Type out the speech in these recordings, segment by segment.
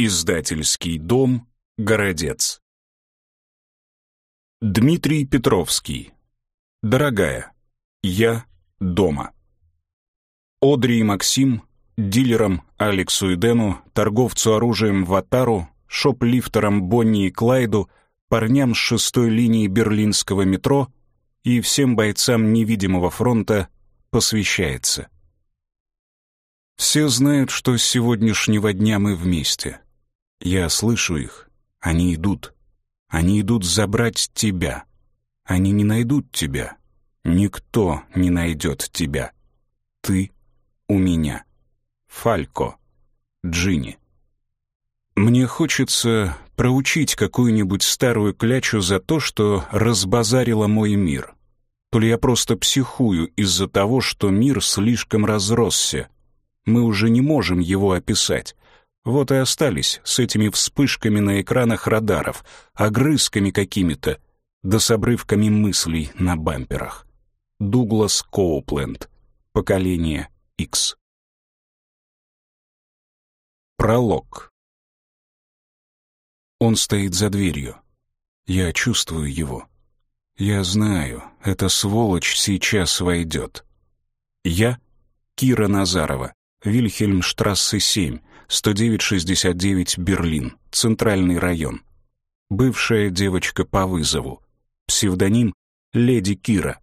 Издательский дом «Городец». Дмитрий Петровский. Дорогая, я дома. Одри и Максим, дилерам Алексу и Дэну, торговцу оружием Ватару, шоп-лифтерам Бонни и Клайду, парням с шестой линии берлинского метро и всем бойцам невидимого фронта посвящается. Все знают, что с сегодняшнего дня мы вместе — я слышу их. Они идут. Они идут забрать тебя. Они не найдут тебя. Никто не найдет тебя. Ты у меня. Фалько. Джинни. Мне хочется проучить какую-нибудь старую клячу за то, что разбазарила мой мир. То ли я просто психую из-за того, что мир слишком разросся. Мы уже не можем его описать. Вот и остались с этими вспышками на экранах радаров, огрызками какими-то, да с обрывками мыслей на бамперах. Дуглас Коупленд. Поколение X. Пролог. Он стоит за дверью. Я чувствую его. Я знаю, эта сволочь сейчас войдет. Я — Кира Назарова, Вильхельмштрассе 7, 109-69 Берлин, Центральный район. Бывшая девочка по вызову. Псевдоним Леди Кира.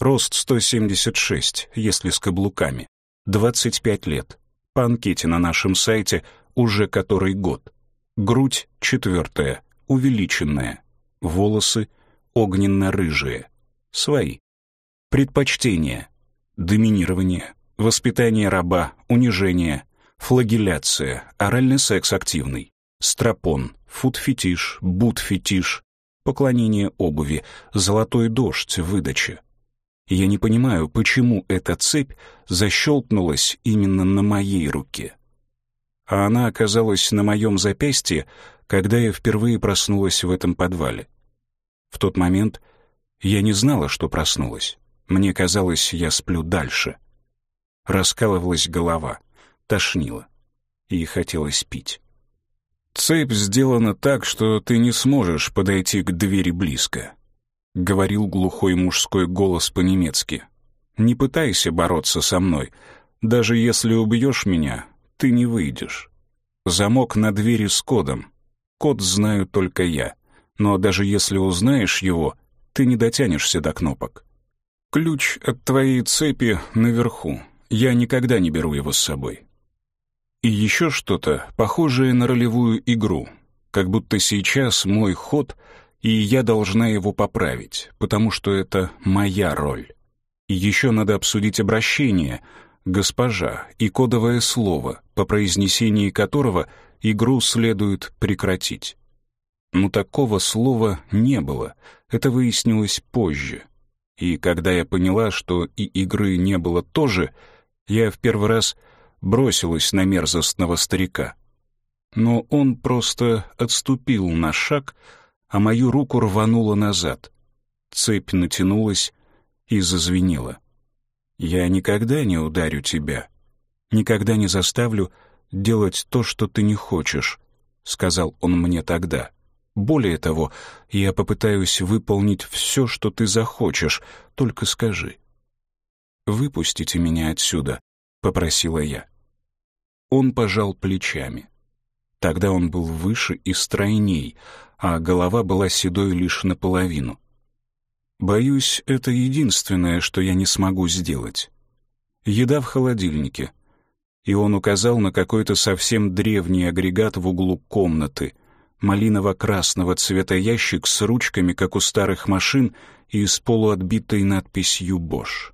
Рост 176, если с каблуками. 25 лет. По анкете на нашем сайте уже который год. Грудь четвертая, увеличенная. Волосы огненно-рыжие. Свои. Предпочтения. Доминирование. Воспитание раба, унижение, флагелляция, оральный секс активный, стропон, фуд-фетиш, бут-фетиш, поклонение обуви, золотой дождь, выдача. Я не понимаю, почему эта цепь защелкнулась именно на моей руке. А она оказалась на моем запястье, когда я впервые проснулась в этом подвале. В тот момент я не знала, что проснулась. Мне казалось, я сплю дальше. Раскалывалась голова — тошнило, и хотелось пить. «Цепь сделана так, что ты не сможешь подойти к двери близко», — говорил глухой мужской голос по-немецки. «Не пытайся бороться со мной. Даже если убьешь меня, ты не выйдешь. Замок на двери с кодом. Код знаю только я. Но даже если узнаешь его, ты не дотянешься до кнопок. Ключ от твоей цепи наверху. Я никогда не беру его с собой. И еще что-то, похожее на ролевую игру, как будто сейчас мой ход, и я должна его поправить, потому что это моя роль. И еще надо обсудить обращение «госпожа» и кодовое слово, по произнесении которого игру следует прекратить. Но такого слова не было, это выяснилось позже. И когда я поняла, что и игры не было тоже, я в первый раз бросилась на мерзостного старика. Но он просто отступил на шаг, а мою руку рвануло назад. Цепь натянулась и зазвенела. «Я никогда не ударю тебя, никогда не заставлю делать то, что ты не хочешь», — сказал он мне тогда. «Более того, я попытаюсь выполнить все, что ты захочешь, только скажи». «Выпустите меня отсюда», — попросила я. Он пожал плечами. Тогда он был выше и стройней, а голова была седой лишь наполовину. Боюсь, это единственное, что я не смогу сделать. Еда в холодильнике. И он указал на какой-то совсем древний агрегат в углу комнаты, малиново-красного цвета ящик с ручками, как у старых машин, и с полуотбитой надписью «Бош».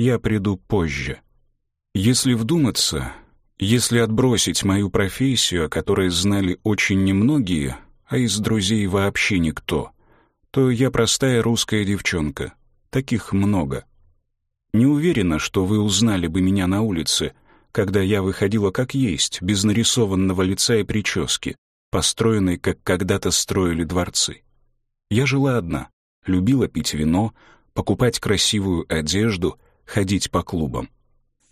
Я приду позже. Если вдуматься, если отбросить мою профессию, о которой знали очень немногие, а из друзей вообще никто, то я простая русская девчонка. Таких много. Не уверена, что вы узнали бы меня на улице, когда я выходила как есть, без нарисованного лица и прически, построенной, как когда-то строили дворцы. Я жила одна, любила пить вино, покупать красивую одежду, ходить по клубам.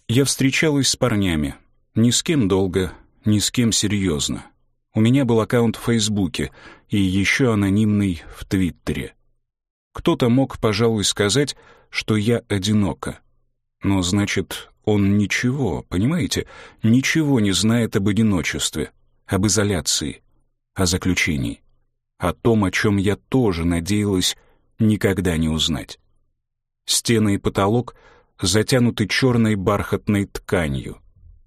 Я встречалась с парнями, ни с кем долго, ни с кем серьезно. У меня был аккаунт в Фейсбуке и еще анонимный в Твиттере. Кто-то мог, пожалуй, сказать, что я одинока. Но, значит, он ничего, понимаете, ничего не знает об одиночестве, об изоляции, о заключении, о том, о чем я тоже надеялась никогда не узнать. Стены и потолок затянуты черной бархатной тканью.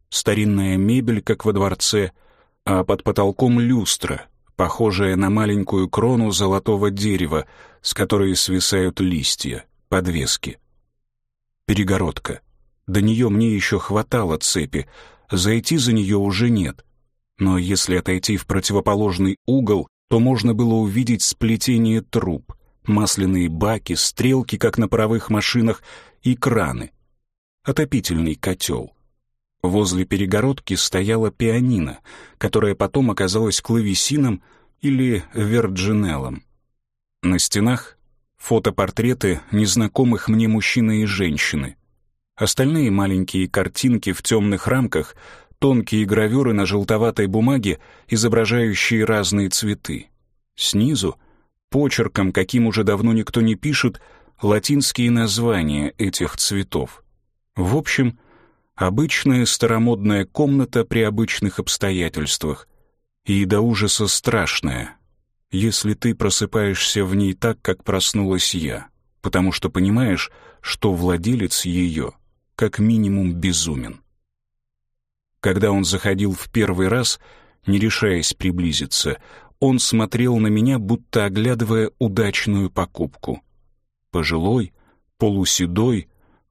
Старинная мебель, как во дворце, а под потолком люстра, похожая на маленькую крону золотого дерева, с которой свисают листья, подвески. Перегородка. До нее мне еще хватало цепи, зайти за нее уже нет. Но если отойти в противоположный угол, то можно было увидеть сплетение труб, масляные баки, стрелки, как на паровых машинах, и краны. Отопительный котел. Возле перегородки стояла пианино, которое потом оказалось клавесином или верджинеллом. На стенах фотопортреты незнакомых мне мужчины и женщины. Остальные маленькие картинки в темных рамках, тонкие гравюры на желтоватой бумаге, изображающие разные цветы. Снизу, почерком, каким уже давно никто не пишет, латинские названия этих цветов. В общем, обычная старомодная комната при обычных обстоятельствах. И до ужаса страшная, если ты просыпаешься в ней так, как проснулась я, потому что понимаешь, что владелец ее как минимум безумен. Когда он заходил в первый раз, не решаясь приблизиться, он смотрел на меня, будто оглядывая удачную покупку. Пожилой, полуседой,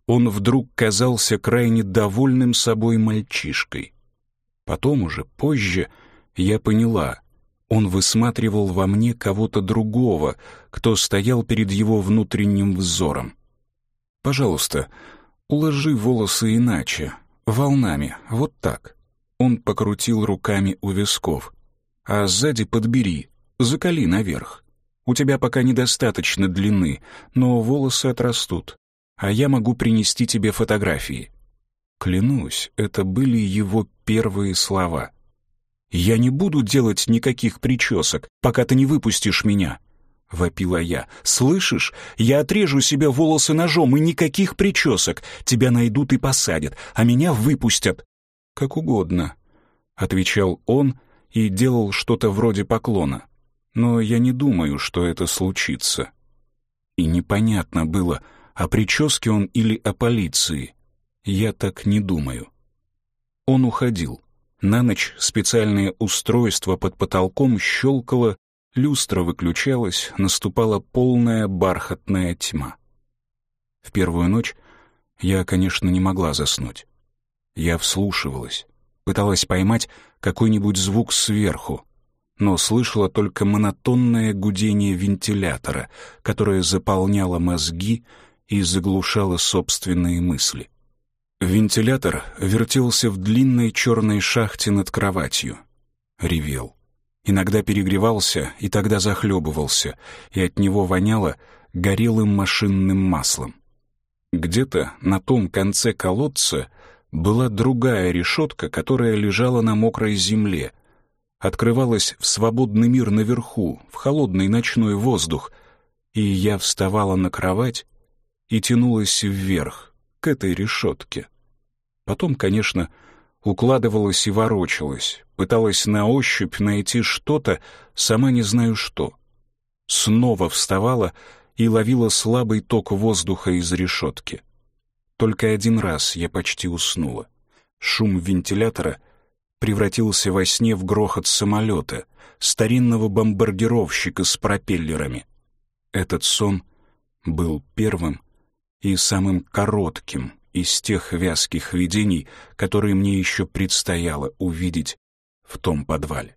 он вдруг казался крайне довольным собой мальчишкой. Потом уже, позже, я поняла, он высматривал во мне кого-то другого, кто стоял перед его внутренним взором. «Пожалуйста, уложи волосы иначе, волнами, вот так». Он покрутил руками у висков. «А сзади подбери, закали наверх. У тебя пока недостаточно длины, но волосы отрастут, а я могу принести тебе фотографии». Клянусь, это были его первые слова — «Я не буду делать никаких причесок, пока ты не выпустишь меня», — вопила я. «Слышишь? Я отрежу себе волосы ножом, и никаких причесок. Тебя найдут и посадят, а меня выпустят». «Как угодно», — отвечал он и делал что-то вроде поклона. «Но я не думаю, что это случится». И непонятно было, о прическе он или о полиции. Я так не думаю. Он уходил. На ночь специальное устройство под потолком щелкало, люстра выключалась, наступала полная бархатная тьма. В первую ночь я, конечно, не могла заснуть. Я вслушивалась, пыталась поймать какой-нибудь звук сверху, но слышала только монотонное гудение вентилятора, которое заполняло мозги и заглушало собственные мысли. Вентилятор вертелся в длинной черной шахте над кроватью. Ревел. Иногда перегревался и тогда захлебывался, и от него воняло горелым машинным маслом. Где-то на том конце колодца была другая решетка, которая лежала на мокрой земле. Открывалась в свободный мир наверху, в холодный ночной воздух, и я вставала на кровать и тянулась вверх, к этой решетке. Потом, конечно, укладывалась и ворочалась, пыталась на ощупь найти что-то, сама не знаю что. Снова вставала и ловила слабый ток воздуха из решетки. Только один раз я почти уснула. Шум вентилятора превратился во сне в грохот самолета, старинного бомбардировщика с пропеллерами. Этот сон был первым и самым коротким из тех вязких видений, которые мне еще предстояло увидеть в том подвале.